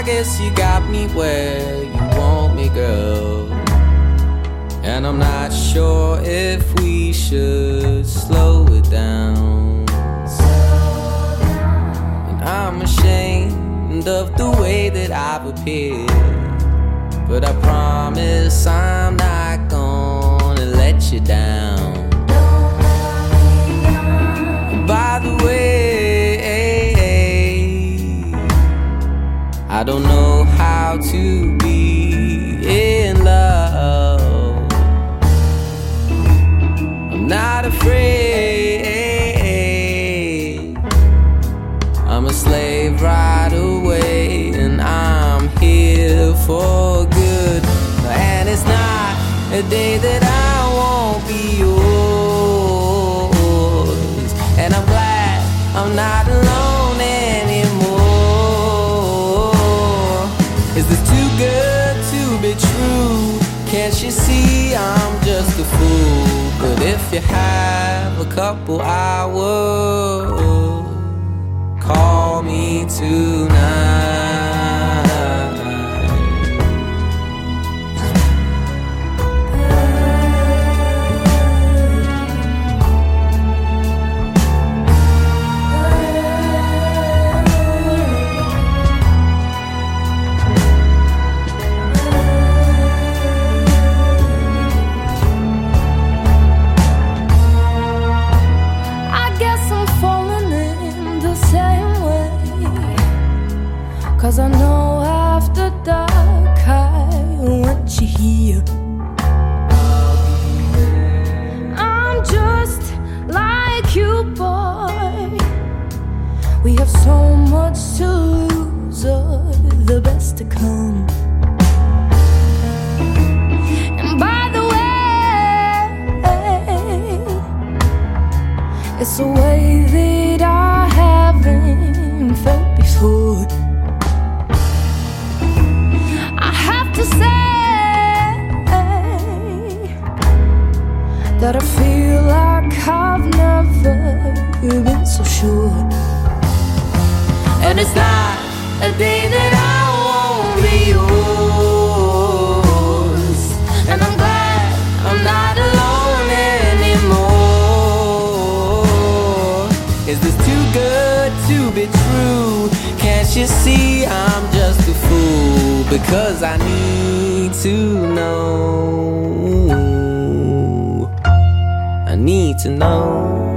I guess you got me where you want me, girl. And I'm not sure if we should slow it down. And I'm ashamed of the way that I've appeared. But I promise I'm not gonna let you down. I don't know how to be in love. I'm not afraid. I'm a slave right away, and I'm here for good. And it's not a day that I Is this too good to be true? Can't you see I'm just a fool? But if you have a couple hours, call me tonight. Cause I know after dark I want you here. I'm just like you, boy. We have so much to lose, or the best to come. And by the way, it's a way that I feel like I've never been so sure. And it's not a day that I won't be yours. And I'm glad I'm not alone anymore. Is this too good to be true? Can't you see I'm just a fool? Because I need to know. to know.